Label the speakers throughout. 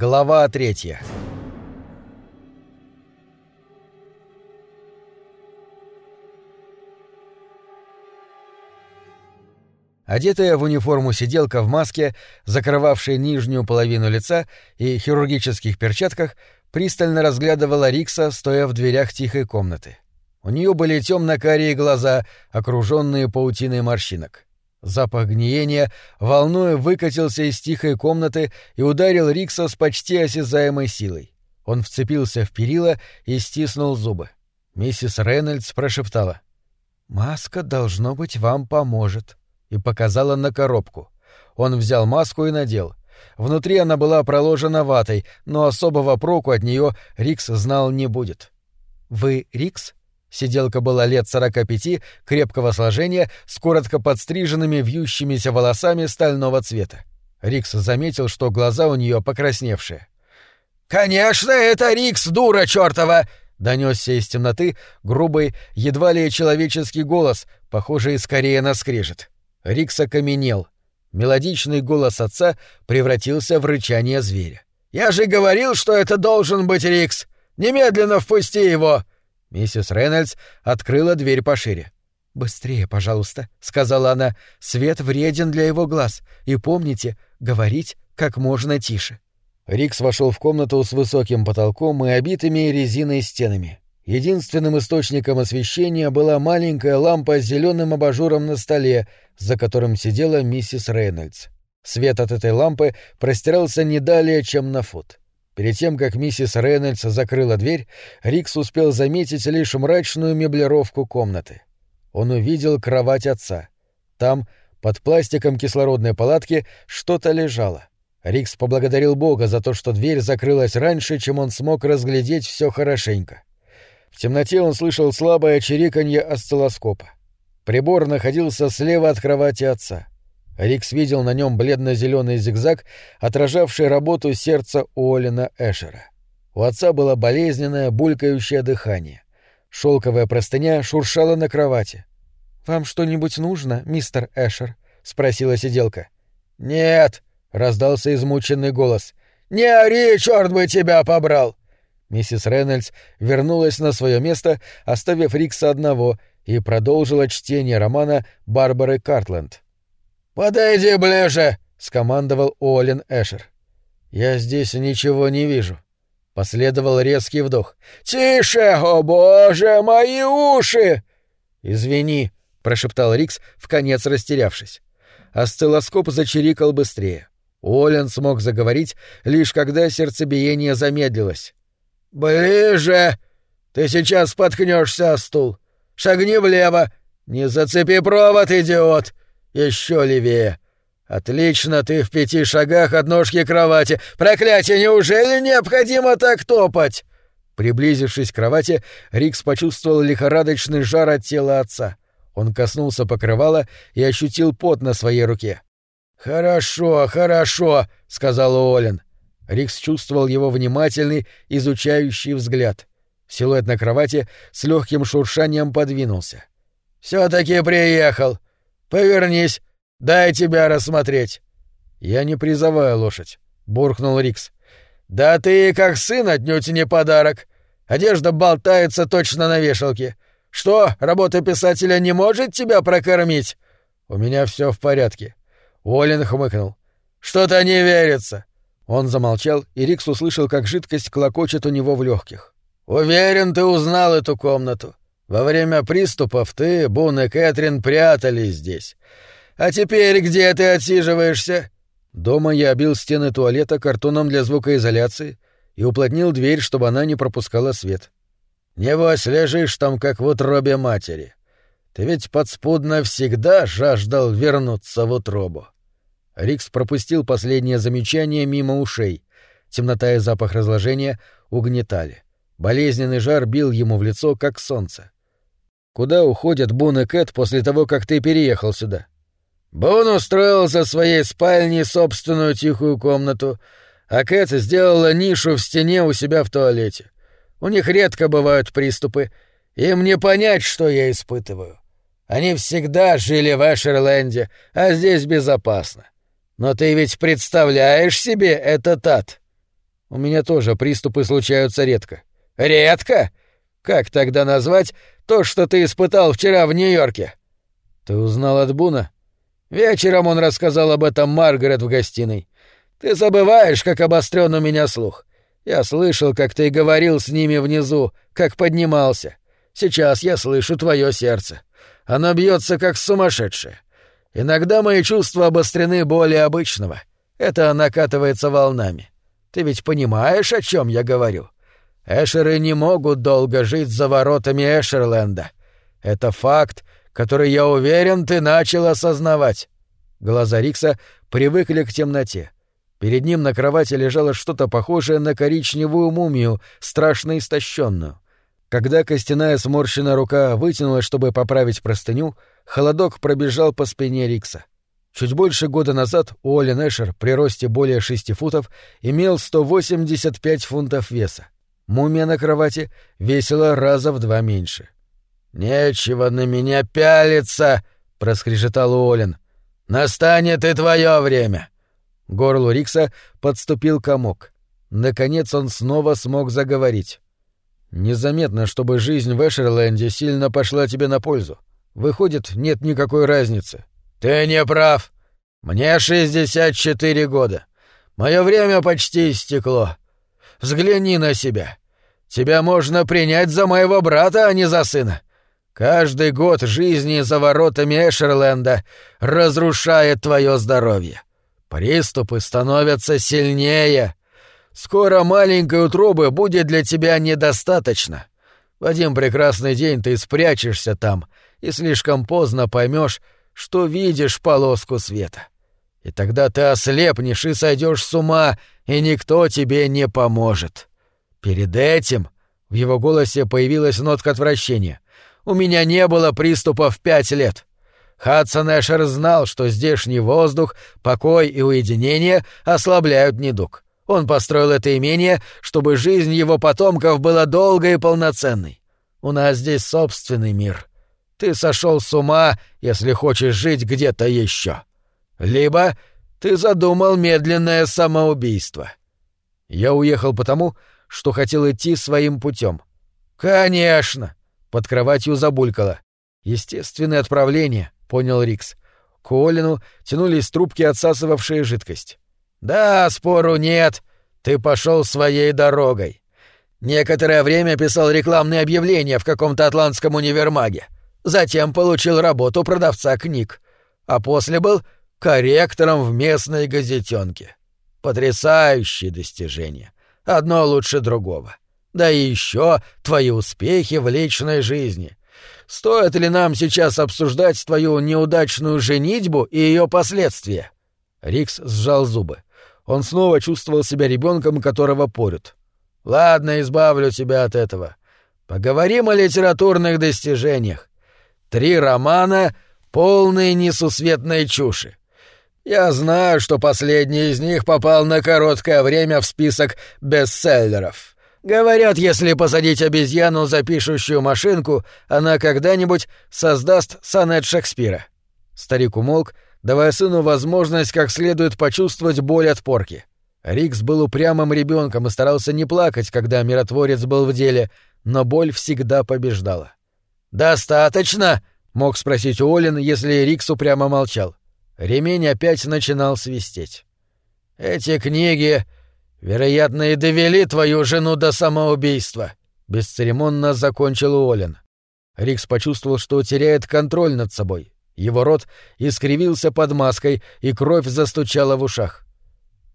Speaker 1: Глава третья. Одетая в униформу сиделка в маске, закрывавшей нижнюю половину лица и хирургических перчатках, пристально разглядывала Рикса, стоя в дверях тихой комнаты. У нее были темно-карие глаза, окруженные паутиной морщинок. Запах гниения волной выкатился из тихой комнаты и ударил Рикса с почти осязаемой силой. Он вцепился в перила и стиснул зубы. Миссис Рейнольдс прошептала. «Маска, должно быть, вам поможет», и показала на коробку. Он взял маску и надел. Внутри она была проложена ватой, но особого проку от нее Рикс знал не будет. «Вы Рикс?» Сиделка была лет сорока пяти, крепкого сложения, с коротко подстриженными вьющимися волосами стального цвета. Рикс заметил, что глаза у нее покрасневшие. «Конечно, это Рикс, дура чертова!» — донесся из темноты грубый, едва ли человеческий голос, похожий скорее на скрежет. Рикс окаменел. Мелодичный голос отца превратился в рычание зверя. «Я же говорил, что это должен быть Рикс! Немедленно впусти его!» Миссис Рейнольдс открыла дверь пошире. «Быстрее, пожалуйста», — сказала она. «Свет вреден для его глаз. И помните, говорить как можно тише». Рикс вошел в комнату с высоким потолком и обитыми резиной стенами. Единственным источником освещения была маленькая лампа с зеленым абажуром на столе, за которым сидела миссис Рейнольдс. Свет от этой лампы простирался не далее, чем на фут. Перед тем, как миссис Рейнольдс закрыла дверь, Рикс успел заметить лишь мрачную меблировку комнаты. Он увидел кровать отца. Там, под пластиком кислородной палатки, что-то лежало. Рикс поблагодарил Бога за то, что дверь закрылась раньше, чем он смог разглядеть все хорошенько. В темноте он слышал слабое чириканье осциллоскопа. Прибор находился слева от кровати отца. Рикс видел на нем бледно-зеленый зигзаг, отражавший работу сердца Уоллена Эшера. У отца было болезненное, булькающее дыхание. Шелковая простыня шуршала на кровати. «Вам что-нибудь нужно, мистер Эшер?» — спросила сиделка. «Нет», — раздался измученный голос. «Не ори, черт бы тебя побрал!» Миссис Рейнольдс вернулась на свое место, оставив Рикса одного, и продолжила чтение романа Барбары Картленд. «Подойди ближе!» — скомандовал Уоллен Эшер. «Я здесь ничего не вижу». Последовал резкий вдох. «Тише! О боже, мои уши!» «Извини», — прошептал Рикс, вконец растерявшись. Осциллоскоп зачирикал быстрее. Уоллен смог заговорить, лишь когда сердцебиение замедлилось. «Ближе! Ты сейчас споткнешься о стул. Шагни влево! Не зацепи провод, идиот! Еще левее. Отлично, ты в пяти шагах от ножки кровати. Проклятие, неужели необходимо так топать? Приблизившись к кровати, Рикс почувствовал лихорадочный жар от тела отца. Он коснулся покрывала и ощутил пот на своей руке. «Хорошо, хорошо», — сказал Уоллен. Рикс чувствовал его внимательный, изучающий взгляд. Силуэт на кровати с легким шуршанием подвинулся. «Все-таки приехал. Повернись, дай тебя рассмотреть. Я не призываю лошадь, буркнул Рикс. Да ты как сын отнюдь не подарок. Одежда болтается точно на вешалке. Что, работа писателя не может тебя прокормить? У меня все в порядке. Уоллен хмыкнул. Что-то не верится. Он замолчал, и Рикс услышал, как жидкость клокочет у него в легких. Уверен, ты узнал эту комнату. Во время приступов ты, Бун и Кэтрин прятались здесь. А теперь где ты отсиживаешься?» Дома я обил стены туалета картоном для звукоизоляции и уплотнил дверь, чтобы она не пропускала свет. «Небось, лежишь там, как в утробе матери. Ты ведь подспудно всегда жаждал вернуться в утробу». Рикс пропустил последнее замечание мимо ушей. Темнота и запах разложения угнетали. Болезненный жар бил ему в лицо, как солнце. Куда уходят Бун и Кэт после того, как ты переехал сюда? Бун устроил за своей спальней собственную тихую комнату, а Кэт сделала нишу в стене у себя в туалете. У них редко бывают приступы. Им не понять, что я испытываю. Они всегда жили в Эшерленде, а здесь безопасно. Но ты ведь представляешь себе этот ад? У меня тоже приступы случаются редко.
Speaker 2: Редко? Как тогда назвать то, что ты испытал вчера в Нью-Йорке?
Speaker 1: Ты узнал от Буна?
Speaker 2: Вечером он рассказал об этом Маргарет в гостиной. Ты забываешь, как обострен у меня слух. Я слышал, как ты говорил с ними внизу, как поднимался. Сейчас я слышу твое сердце. Оно бьется как сумасшедшее. Иногда мои чувства обострены более обычного. Это накатывается волнами. Ты ведь понимаешь, о чем я говорю? Эшеры не могут долго жить за воротами Эшерленда. Это факт, который, я уверен, ты начал осознавать. Глаза Рикса привыкли к темноте. Перед ним на кровати лежало что-то похожее на коричневую мумию, страшно истощенную. Когда костяная сморщенная рука вытянулась, чтобы поправить простыню, холодок пробежал по спине Рикса. Чуть больше года назад Уолли Нэшер при росте более шести футов имел 185 фунтов веса. Мумия на кровати весила раза в два меньше. «Нечего на меня пялиться!» — проскрежетал Уоллен. «Настанет и твое время!»
Speaker 1: Горлу Рикса подступил комок. Наконец он снова смог заговорить. «Незаметно, чтобы жизнь в Эшерленде сильно пошла тебе на пользу. Выходит, нет никакой разницы.
Speaker 2: «Ты не прав. Мне 64 года. Мое время почти истекло. Взгляни на себя. Тебя можно принять за моего брата, а не за сына. Каждый год жизни за воротами Эшерленда разрушает твое здоровье. Приступы становятся сильнее. Скоро маленькой утробы будет для тебя недостаточно. В один прекрасный день ты спрячешься там и слишком поздно поймешь, что видишь полоску света. И тогда ты ослепнешь и сойдешь с ума, и никто тебе не поможет. Перед этим в его голосе появилась нотка отвращения. У меня не было приступов пять лет. Хадсон Эшер знал, что здешний воздух, покой и уединение ослабляют недуг. Он построил это имение, чтобы жизнь его потомков была долгой и полноценной. У нас здесь собственный мир. Ты сошел с ума, если хочешь жить где-то еще. Либо ты задумал медленное самоубийство.
Speaker 1: Я уехал потому, что хотел идти своим путем.
Speaker 2: Конечно.
Speaker 1: Под кроватью забулькало. Естественное отправление, понял Рикс. К Олину тянулись трубки, отсасывавшие жидкость.
Speaker 2: Да, спору нет. Ты пошел своей дорогой. Некоторое время писал рекламные объявления в каком-то атлантском универмаге. Затем получил работу продавца книг. А после был корректором в местной газетенке. Потрясающие достижения. Одно лучше другого. Да и еще твои успехи в личной жизни. Стоит ли нам сейчас обсуждать твою неудачную женитьбу и ее последствия?
Speaker 1: Рикс сжал зубы. Он снова чувствовал себя ребенком, которого порют.
Speaker 2: Ладно, избавлю тебя от этого. Поговорим о литературных достижениях. Три романа, полные несусветной чуши. Я знаю, что последний из них попал на короткое время в список бестселлеров. Говорят, если посадить обезьяну за пишущую машинку, она когда-нибудь создаст сонет Шекспира.
Speaker 1: Старик умолк, давая сыну возможность как следует почувствовать боль от порки. Рикс был упрямым ребенком и старался не плакать, когда миротворец был в деле, но боль всегда побеждала.
Speaker 2: «Достаточно?» — мог спросить
Speaker 1: Уоллен, если Рикс упрямо молчал. Ремень опять начинал свистеть.
Speaker 2: «Эти книги, вероятно, и довели твою жену до самоубийства», — бесцеремонно закончил Уоллен.
Speaker 1: Рикс почувствовал, что теряет контроль над собой. Его рот искривился под маской, и кровь застучала в ушах.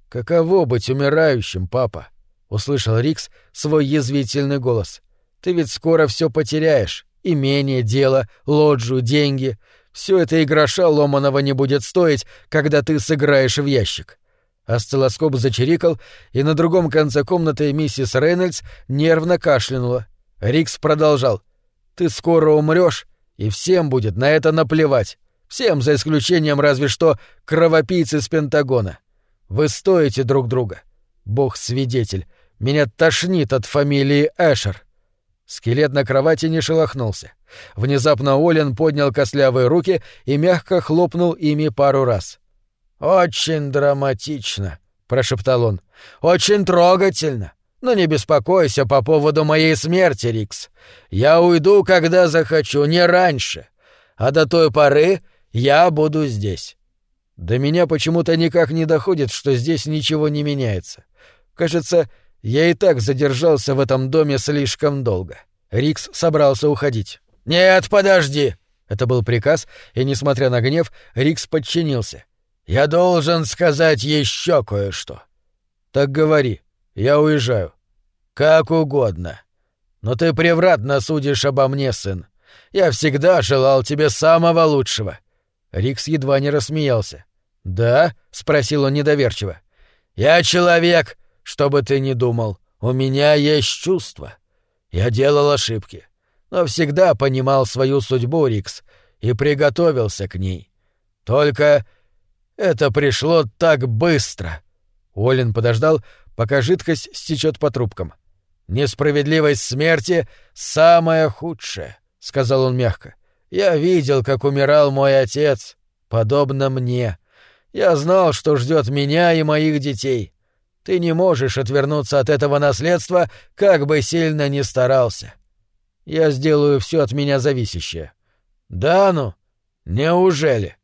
Speaker 1: «Каково быть умирающим, папа?» — услышал Рикс свой язвительный голос. «Ты ведь скоро все потеряешь. Имение, дело, лоджию, деньги. Все это и гроша ломаного не будет стоить, когда ты сыграешь в ящик. Осциллоскоп зачирикал, и на другом конце комнаты миссис Рейнольдс нервно кашлянула. Рикс продолжал. «Ты скоро умрешь, и всем будет на это наплевать. Всем, за исключением разве что кровопийцы с Пентагона. Вы стоите друг друга. Бог свидетель, меня тошнит от фамилии Эшер». Скелет на кровати не шелохнулся. Внезапно Олен поднял костлявые руки и мягко хлопнул ими пару раз.
Speaker 2: «Очень драматично», —— прошептал он. «Очень трогательно. Но не беспокойся по поводу моей смерти, Рикс. Я уйду, когда захочу, не раньше. А до той поры я буду здесь». До меня почему-то никак не доходит, что здесь ничего не меняется. Кажется, я и так задержался в этом доме слишком долго. Рикс собрался уходить. «Нет, подожди!» Это был приказ, и, несмотря на гнев, Рикс подчинился. «Я должен сказать еще кое-что». «Так говори, я уезжаю». «Как угодно. Но ты превратно судишь обо мне, сын. Я всегда желал тебе самого лучшего». Рикс едва не рассмеялся. «Да?» — спросил он недоверчиво. «Я человек, что бы ты ни думал. У меня есть чувства. Я делал ошибки но всегда понимал свою судьбу, Рикс, и приготовился к ней. Только это пришло так быстро. Уоллен подождал, пока жидкость стечет по трубкам. «Несправедливость смерти — самое худшее», — сказал он мягко. «Я видел, как умирал мой отец, подобно мне. Я знал, что ждет меня и моих детей. Ты не можешь отвернуться от этого наследства, как бы сильно ни старался. Я сделаю все от меня зависящее. Да ну? Неужели?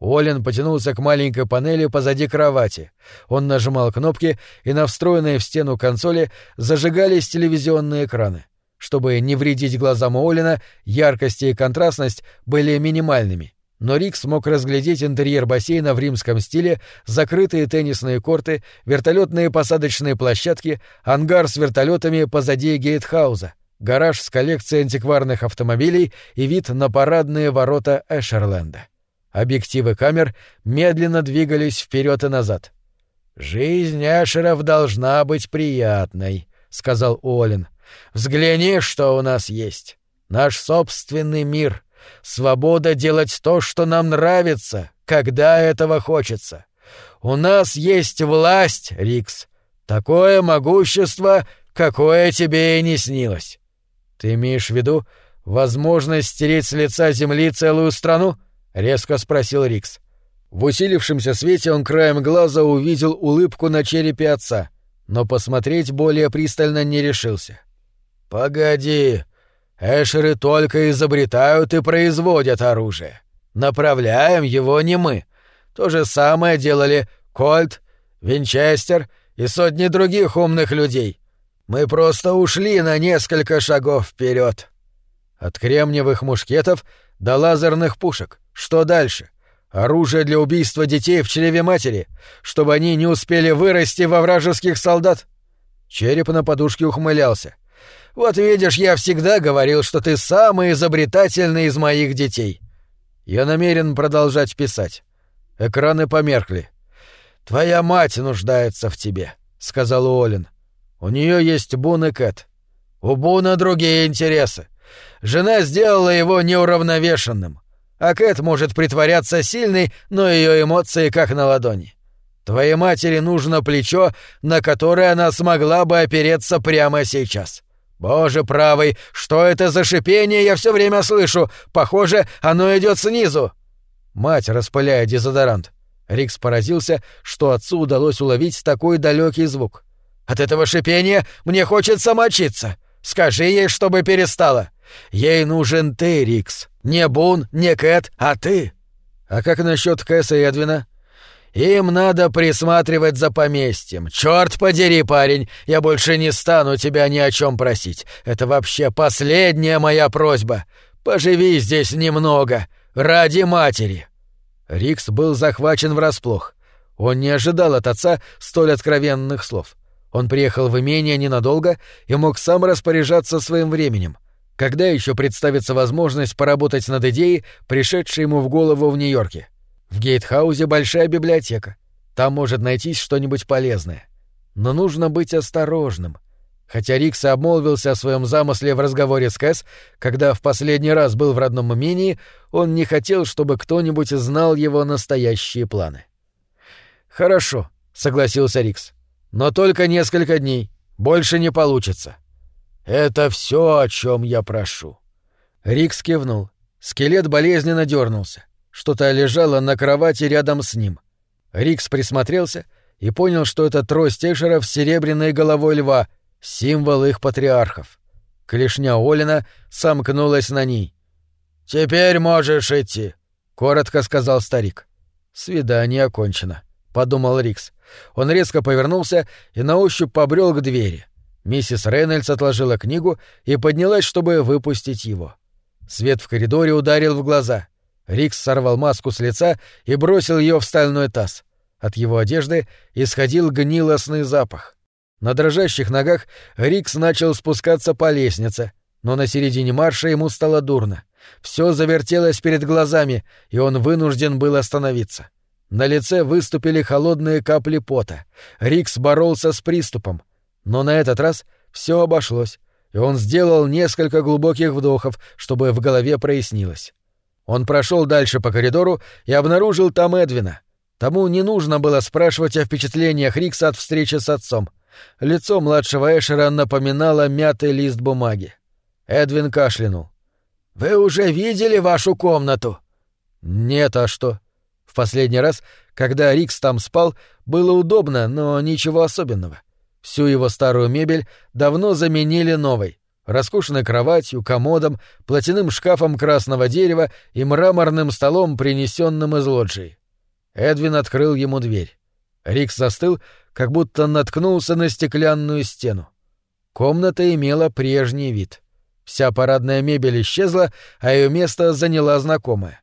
Speaker 2: Олен потянулся к маленькой панели позади кровати. Он нажимал кнопки, и на встроенной в стену консоли зажигались телевизионные экраны. Чтобы не вредить глазам Олина, яркость и контрастность были минимальными. Но Рик смог разглядеть интерьер бассейна в римском стиле, закрытые теннисные корты, вертолетные посадочные площадки, ангар с вертолетами позади гейтхауза, гараж с коллекцией антикварных автомобилей и вид на парадные ворота Эшерленда. Объективы камер медленно двигались вперед и назад. «Жизнь Эшеров должна быть приятной», — сказал Уоллен. «Взгляни, что у нас есть. Наш собственный мир. Свобода делать то, что нам нравится, когда этого хочется. У нас есть власть, Рикс. Такое могущество, какое тебе и не снилось. «Ты имеешь в виду возможность стереть с лица земли целую страну?» — резко спросил Рикс. В усилившемся свете он краем глаза увидел улыбку на черепе отца, но посмотреть более пристально не решился. «Погоди, эшеры только изобретают и производят оружие. Направляем его не мы. То же самое делали Кольт, Винчестер и сотни других умных людей. Мы просто ушли на несколько шагов вперед. От кремниевых мушкетов до лазерных пушек. Что дальше? Оружие для убийства детей в чреве матери, чтобы они не успели вырасти во вражеских солдат. Череп на подушке ухмылялся. Вот видишь, я всегда говорил, что ты самый изобретательный из моих детей. Я намерен продолжать писать. Экраны померкли. Твоя мать нуждается в тебе, сказал Уоллен. У нее есть Бун и Кэт. У Буна другие интересы. Жена сделала его неуравновешенным. А Кэт может притворяться сильной, но ее эмоции как на ладони. Твоей матери нужно плечо, на которое она смогла бы опереться прямо сейчас. Боже правый, что это за шипение я все время слышу? Похоже, оно идет снизу. Мать распыляя дезодорант. Рикс поразился, что отцу удалось уловить такой далекий звук. От этого шипения мне хочется мочиться. Скажи ей, чтобы перестала. Ей нужен ты, Рикс. Не Бун, не Кэт, а ты. А как насчет Кэса и Эдвина? Им надо присматривать за поместьем. Черт подери, парень, я больше не стану тебя ни о чем просить. Это вообще последняя моя просьба. Поживи здесь немного, ради матери. Рикс был захвачен врасплох. Он не ожидал от отца столь откровенных слов. Он приехал в имение ненадолго и мог сам распоряжаться своим временем. Когда еще представится возможность поработать над идеей, пришедшей ему в голову в Нью-Йорке? В Гейтхаузе большая библиотека. Там может найтись что-нибудь полезное. Но нужно быть осторожным. Хотя Рикс обмолвился о своем замысле в разговоре с Кэс, когда в последний раз был в родном имении, он не хотел, чтобы кто-нибудь знал его настоящие планы. «Хорошо», — согласился Рикс. Но только несколько дней. Больше не получится. Это все, о чем я прошу. Рикс кивнул. Скелет болезненно дернулся. Что-то лежало на кровати рядом с ним. Рикс присмотрелся
Speaker 1: и понял, что это трость Эшеров с серебряной головой льва, символ их патриархов. Клешня Олина сомкнулась на ней. «Теперь можешь идти», — коротко сказал старик. «Свидание окончено», — подумал Рикс. Он резко повернулся и на ощупь побрел к двери. Миссис Рейнольдс отложила книгу и поднялась, чтобы выпустить его. Свет в коридоре ударил в глаза. Рикс сорвал маску с лица и бросил ее в стальной таз. От его одежды исходил гнилостный запах. На дрожащих ногах Рикс начал спускаться по лестнице, но на середине марша ему стало дурно. Все завертелось перед глазами, и он вынужден был остановиться. На лице выступили холодные капли пота. Рикс боролся с приступом. Но на этот раз все обошлось, и он сделал несколько глубоких вдохов, чтобы в голове прояснилось. Он прошел дальше по коридору и обнаружил там Эдвина. Тому не нужно было спрашивать о впечатлениях Рикса от встречи с отцом. Лицо младшего Эшера напоминало мятый лист бумаги. Эдвин кашлянул. «Вы уже видели вашу комнату?» «Нет, а что?» В последний раз, когда Рикс там спал, было удобно, но ничего особенного. Всю его старую мебель давно заменили новой. Роскошной кроватью, комодом, платяным шкафом красного дерева и мраморным столом, принесенным из лоджии. Эдвин открыл ему дверь. Рикс застыл, как будто наткнулся на стеклянную стену. Комната имела прежний вид. Вся парадная мебель исчезла, а ее место заняла знакомая.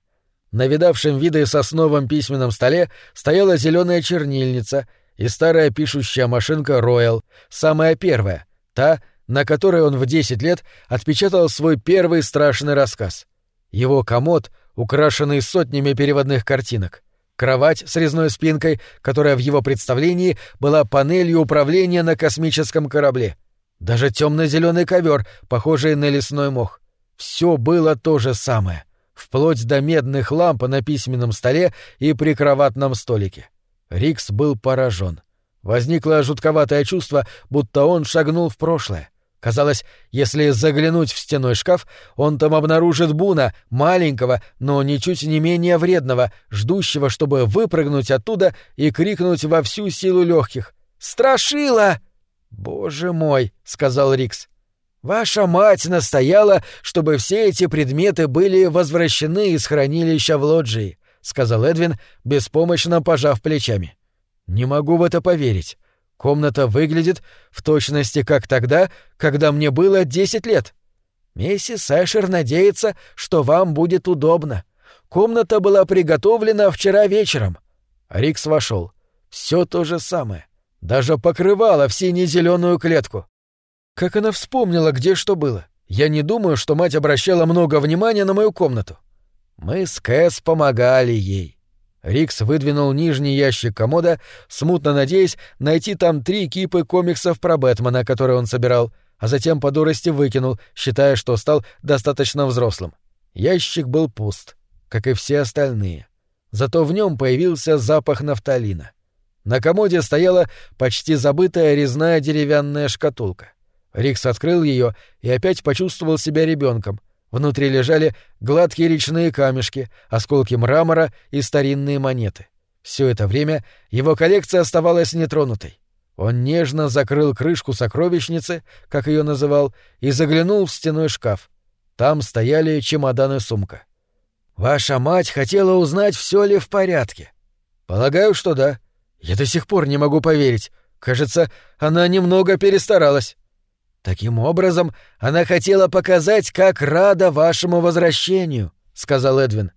Speaker 1: На видавшем виды сосновом письменном столе стояла зеленая чернильница и старая пишущая машинка Royal, самая первая, та, на которой он в 10 лет отпечатал свой первый страшный рассказ. Его комод, украшенный сотнями переводных картинок. Кровать с резной спинкой, которая в его представлении была панелью управления на космическом корабле. Даже темно-зеленый ковер, похожий на лесной мох. Все было то же самое, вплоть до медных ламп на письменном столе и прикроватном столике. Рикс был поражен. Возникло жутковатое чувство, будто он шагнул в прошлое. Казалось, если заглянуть в стеной шкаф, он там обнаружит Буна, маленького, но ничуть не менее вредного, ждущего, чтобы выпрыгнуть оттуда и крикнуть во всю силу легких. «Страшила!» «Боже мой!» — сказал Рикс. «Ваша мать настояла, чтобы все эти предметы были возвращены из хранилища в лоджии», — сказал Эдвин, беспомощно пожав плечами. «Не могу в это поверить. Комната выглядит в точности как тогда, когда мне было десять лет. Миссис Эшер надеется, что вам будет удобно. Комната была приготовлена вчера вечером. Рикс вошел. Все то же самое. Даже покрывала в сине-зеленую клетку. Как она вспомнила, где что было. Я не думаю, что мать обращала много внимания на мою комнату. Мы с Кэс помогали ей. Рикс выдвинул нижний ящик комода, смутно надеясь найти там три кипы комиксов про Бэтмена, которые он собирал, а затем по дурости выкинул, считая, что стал достаточно взрослым. Ящик был пуст, как и все остальные. Зато в нем появился запах нафталина. На комоде стояла почти забытая резная деревянная шкатулка. Рикс открыл ее и опять почувствовал себя ребенком, Внутри лежали гладкие речные камешки, осколки мрамора и старинные монеты. Все это время его коллекция оставалась нетронутой. Он нежно закрыл крышку сокровищницы, как ее называл, и заглянул в стеной шкаф. Там стояли чемодан и сумка. «Ваша мать хотела узнать, все ли в порядке». «Полагаю, что да. Я до сих пор не могу поверить. Кажется, она немного перестаралась». Таким образом, она хотела показать, как рада вашему возвращению, сказал Эдвин.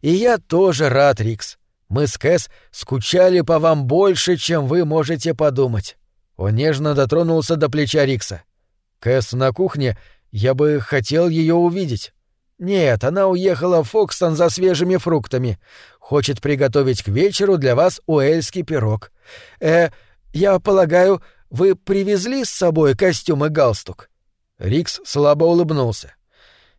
Speaker 1: И я тоже рад, Рикс. Мы с Кэс скучали по вам больше, чем вы можете подумать. Он нежно дотронулся до плеча Рикса. Кэс на кухне, я бы хотел ее увидеть. Нет, она уехала в Фокстон за свежими фруктами. Хочет приготовить к вечеру для вас уэльский пирог. Э, я полагаю, вы привезли с собой костюм и галстук? Рикс слабо улыбнулся.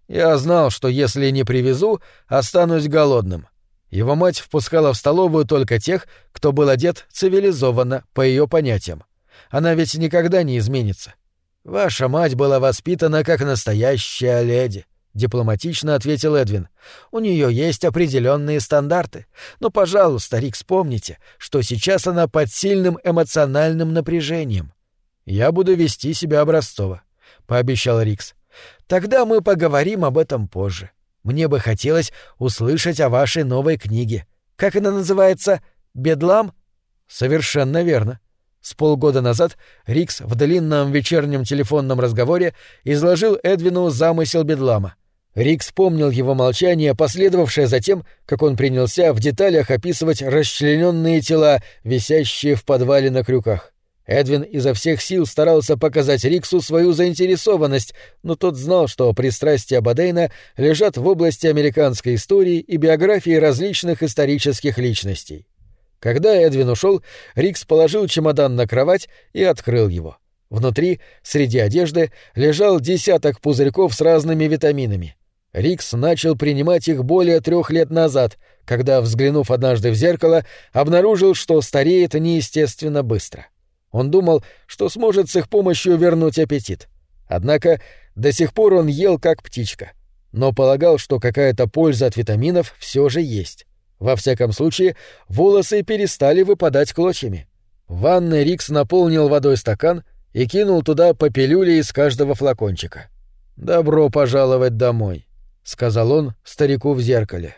Speaker 1: Я знал, что если не привезу, останусь голодным. Его мать впускала в столовую только тех, кто был одет цивилизованно, по ее понятиям. Она ведь никогда не изменится. Ваша мать была воспитана как настоящая леди, дипломатично ответил Эдвин. У нее есть определенные стандарты. Но, пожалуйста, Рик, вспомните, что сейчас она под сильным эмоциональным напряжением. Я буду вести себя образцово, пообещал Рикс. Тогда мы поговорим об этом позже. Мне бы хотелось услышать о вашей новой книге. Как она называется? Бедлам? Совершенно верно. С полгода назад Рикс в длинном вечернем телефонном разговоре изложил Эдвину замысел Бедлама. Рик вспомнил его молчание, последовавшее за тем, как он принялся в деталях описывать расчлененные тела, висящие в подвале на крюках. Эдвин изо всех сил старался показать Риксу свою заинтересованность, но тот знал, что пристрастия Бадейна лежат в области американской истории и биографии различных исторических личностей. Когда Эдвин ушел, Рикс положил чемодан на кровать и открыл его. Внутри, среди одежды, лежал десяток пузырьков с разными витаминами. Рикс начал принимать их более трех лет назад, когда, взглянув однажды в зеркало, обнаружил, что стареет неестественно быстро. Он думал, что сможет с их помощью вернуть аппетит. Однако до сих пор он ел как птичка, но полагал, что какая-то польза от витаминов все же есть. Во всяком случае, волосы перестали выпадать клочьями. В ванной Рикс наполнил водой стакан и кинул туда по пилюле из каждого флакончика. «Добро пожаловать домой», — сказал он старику в зеркале.